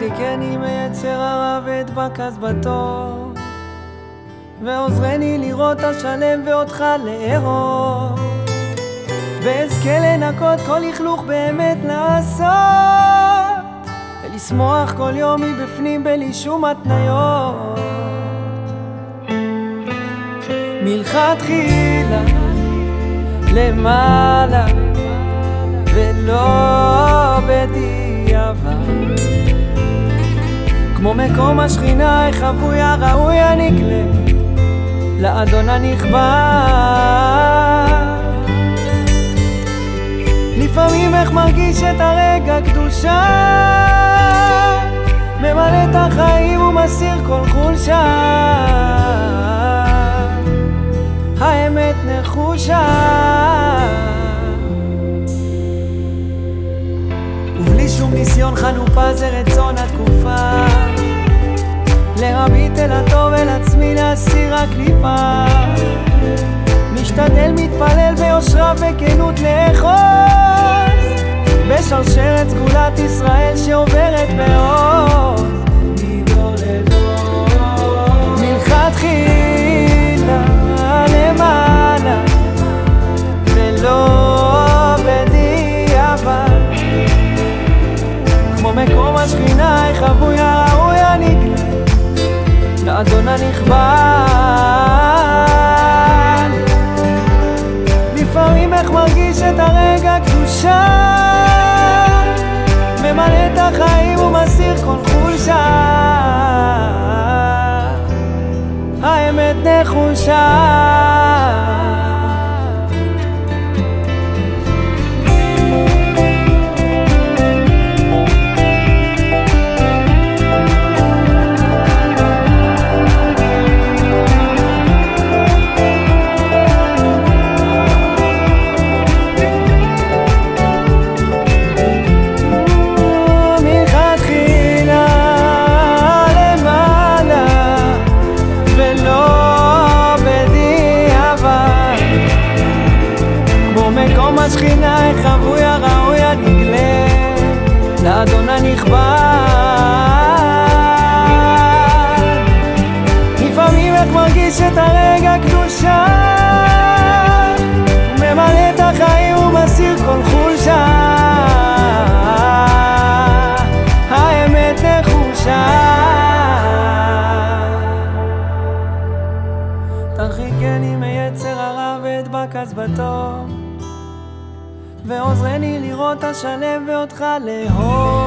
תרחיקני מיצר הרע ואדבק אז בטוב ועוזרני לראות השלם ואותך לארוב ואזכה לנקות כל לכלוך באמת לעשות. ולשמוח כל יום מבפנים בלי שום התניות. מלכתחילה למעלה ולא כמו מקום השכינה החבוי הראוי הנקלה לאדון הנכבד. לפעמים איך מרגיש את הרגע קדושה ממלא את החיים ומסיר כל חולשה. האמת נחושה שום ניסיון חנופה זה רצון התקופה. לרבית אל הטוב אל עצמי להסיר הקליפה. משתדל מתפלל ביושרה וכנות לאחוז. בשרשרת סגולת ישראל שעוברת בעוז הנכבד לפעמים איך מרגיש את הרגע קדושה. ממלא את החיים ומסיר כל חולשה. האמת נחושה השכינה חבוי הראוי הנגלה לאדון הנכבד. לפעמים איך מרגיש את הרגע קדושה ממלא את החיים ומסיר כל חולשה. האמת נחושה. תרחיקני מיצר הרע ואדבק אז בטוב ועוזרני לראות השלם ואותך לאהוב